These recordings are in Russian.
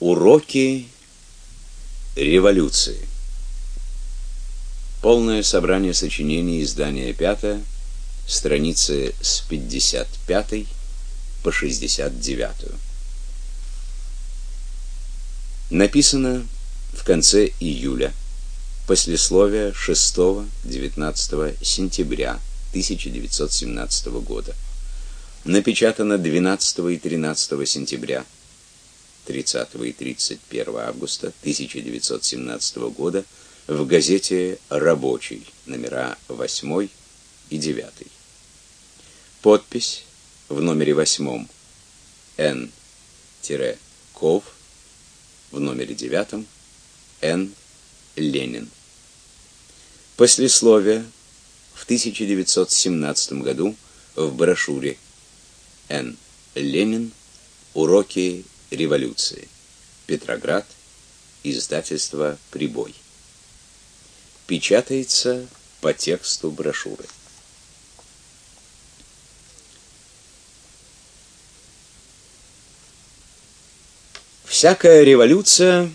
Уроки революции. Полное собрание сочинений, издание 5, страницы с 55 по 69. Написано в конце июля, послесловие 6-19 сентября 1917 года. Напечатано 12 и 13 сентября 30 и 31 августа 1917 года в газете «Рабочий», номера 8 и 9. Подпись в номере 8 Н-Ков, в номере 9 Н. Ленин. Послесловие в 1917 году в брошюре Н. Ленин. Уроки революции. Петроград. Издательство Прибой. Печатается по тексту брошюры. Всякая революция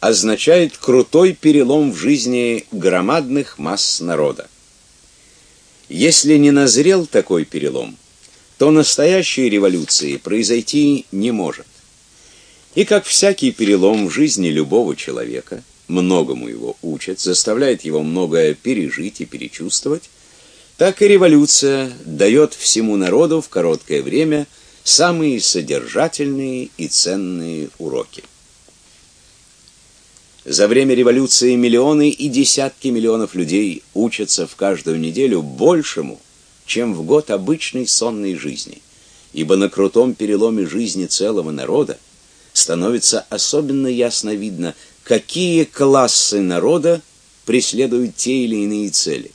означает крутой перелом в жизни громадных масс народа. Если не назрел такой перелом, то настоящей революции произойти не может. И как всякий перелом в жизни любого человека, многому его учат, заставляет его многое пережить и перечувствовать, так и революция дает всему народу в короткое время самые содержательные и ценные уроки. За время революции миллионы и десятки миллионов людей учатся в каждую неделю большему, чем в год обычной сонной жизни. Ибо на крутом переломе жизни целого народа становится особенно ясно видно, какие классы народа преследуют те или иные цели,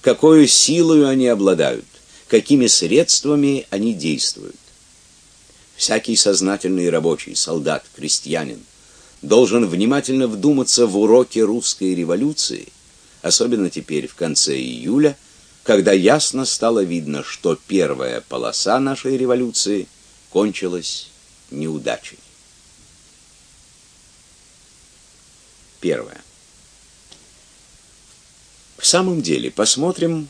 какой силой они обладают, какими средствами они действуют. Всякий сознательный рабочий, солдат, крестьянин должен внимательно вдуматься в уроки русской революции, особенно теперь в конце июля, когда ясно стало видно, что первая полоса нашей революции кончилась неудачей. Первое. В самом деле, посмотрим,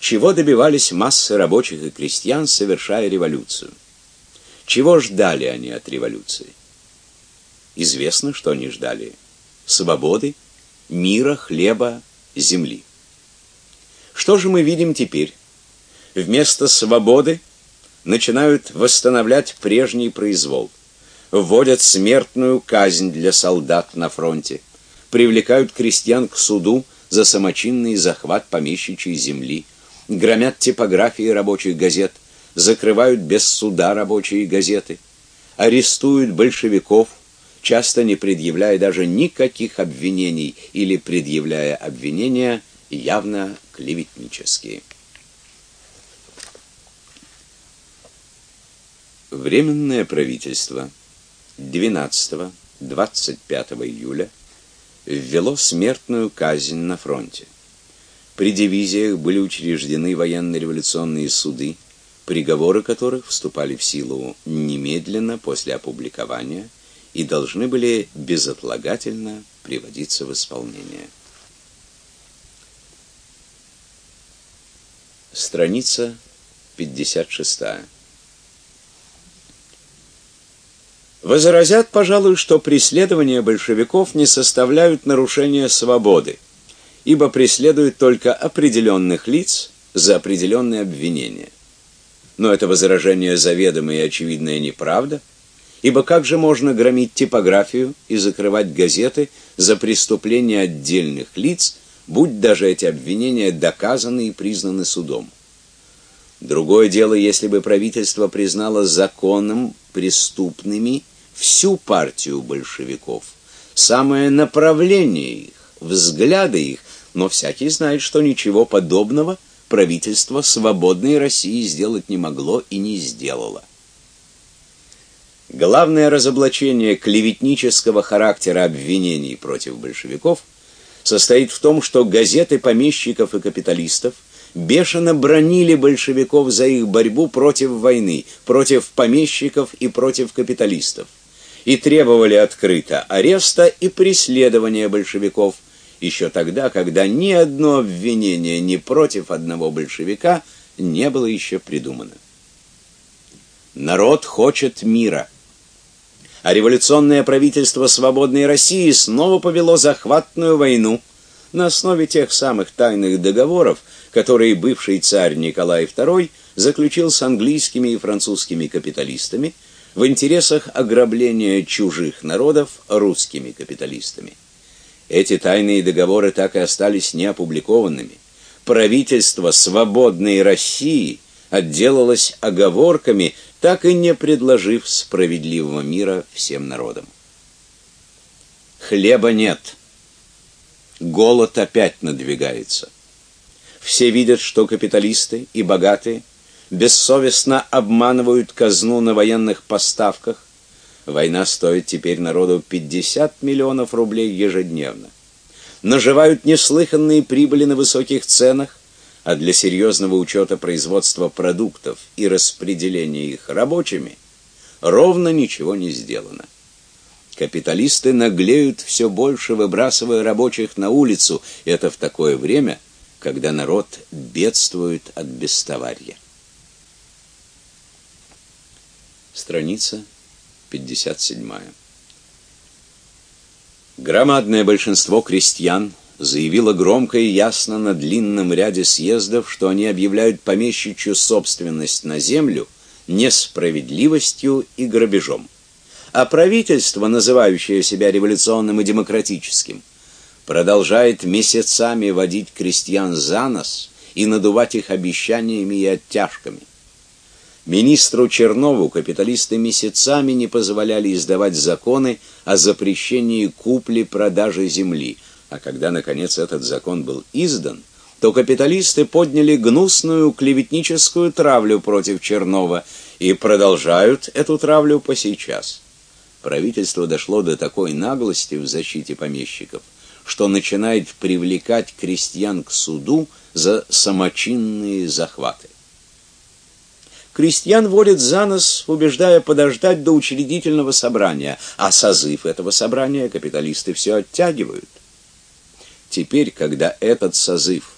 чего добивались массы рабочих и крестьян, совершая революцию. Чего ждали они от революции? Известно, что они ждали свободы, мира, хлеба, земли. Что же мы видим теперь? Вместо свободы начинают восстанавливать прежний произвол вводят смертную казнь для солдат на фронте, привлекают крестьян к суду за самочинный захват помещичьей земли, громят типографии рабочих газет, закрывают без суда рабочие газеты, арестуют большевиков, часто не предъявляя даже никаких обвинений или предъявляя обвинения явно клеветнические. Временное правительство – 12-25 июля ввело смертную казнь на фронте. При дивизиях были учреждены военно-революционные суды, приговоры которых вступали в силу немедленно после опубликования и должны были безотлагательно приводиться в исполнение. Страница 56. Возразят, пожалуй, что преследования большевиков не составляют нарушения свободы, ибо преследуют только определенных лиц за определенные обвинения. Но это возражение заведомое и очевидная неправда, ибо как же можно громить типографию и закрывать газеты за преступления отдельных лиц, будь даже эти обвинения доказаны и признаны судом? Другое дело, если бы правительство признало законом преступными всю партию большевиков, самое направление их, взгляды их, но всякий знает, что ничего подобного правительство свободной России сделать не могло и не сделало. Главное разоблачение клеветнического характера обвинений против большевиков состоит в том, что газеты помещиков и капиталистов бешено бронили большевиков за их борьбу против войны, против помещиков и против капиталистов и требовали открыто ареста и преследования большевиков еще тогда, когда ни одно обвинение ни против одного большевика не было еще придумано. Народ хочет мира. А революционное правительство свободной России снова повело захватную войну на основе тех самых тайных договоров, которые бывший царь Николай II заключил с английскими и французскими капиталистами в интересах ограбления чужих народов русскими капиталистами. Эти тайные договоры так и остались неопубликованными. Правительство свободной России отделалось оговорками, так и не предложив справедливого мира всем народам. Хлеба нет. Голод опять надвигается. Все видят, что капиталисты и богатые бессовестно обманывают казну на военных поставках. Война стоит теперь народу 50 миллионов рублей ежедневно. Наживают неслыханные прибыли на высоких ценах, а для серьезного учета производства продуктов и распределения их рабочими ровно ничего не сделано. Капиталисты наглеют все больше, выбрасывая рабочих на улицу, это в такое время, когда народ бедствует от бестоварья. Страница 57. Громадное большинство крестьян заявило громко и ясно на длинном ряде съездов, что они объявляют помещичью собственность на землю несправедливостью и грабежом. А правительство, называющее себя революционным и демократическим, продолжает месяцами водить крестьян за нос и надувать их обещаниями и оттяжками. Министру Чернову капиталисты месяцами не позволяли издавать законы о запрещении купли-продажи земли, а когда наконец этот закон был издан, то капиталисты подняли гнусную клеветническую травлю против Чернова и продолжают эту травлю по сейчас. Правительство дошло до такой наглости в защите помещиков, что начинает привлекать крестьян к суду за самочинные захваты. Крестьян водят за нос, убеждая подождать до учредительного собрания, а созыв этого собрания капиталисты все оттягивают. Теперь, когда этот созыв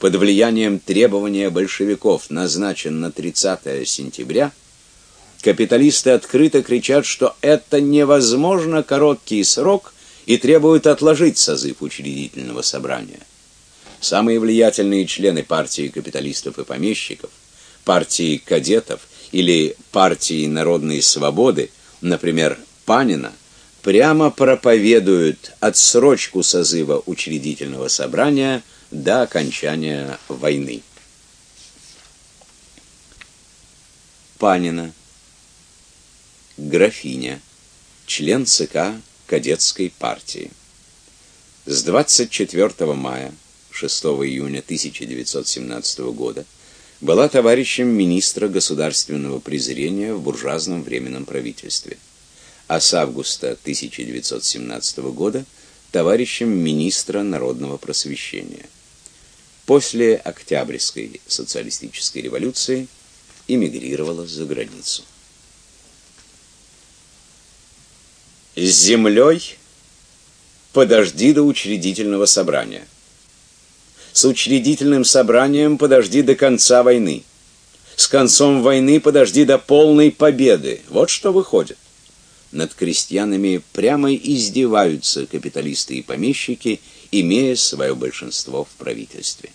под влиянием требования большевиков назначен на 30 сентября, капиталисты открыто кричат, что это невозможно короткий срок и требуют отложить созыв учредительного собрания. Самые влиятельные члены партии капиталистов и помещиков партии кадетов или партии народной свободы, например, Панина, прямо проповедуют отсрочку созыва учредительного собрания до окончания войны. Панина, графиня, член ЦК кадетской партии. С 24 мая 6 июня 1917 года была товарищем министра государственного презрения в буржуазном временном правительстве, а с августа 1917 года товарищем министра народного просвещения. После Октябрьской социалистической революции эмигрировала за границу. С землей подожди до учредительного собрания. С учредительным собранием подожди до конца войны. С концом войны подожди до полной победы. Вот что выходит. Над крестьянами прямо издеваются капиталисты и помещики, имея свое большинство в правительстве.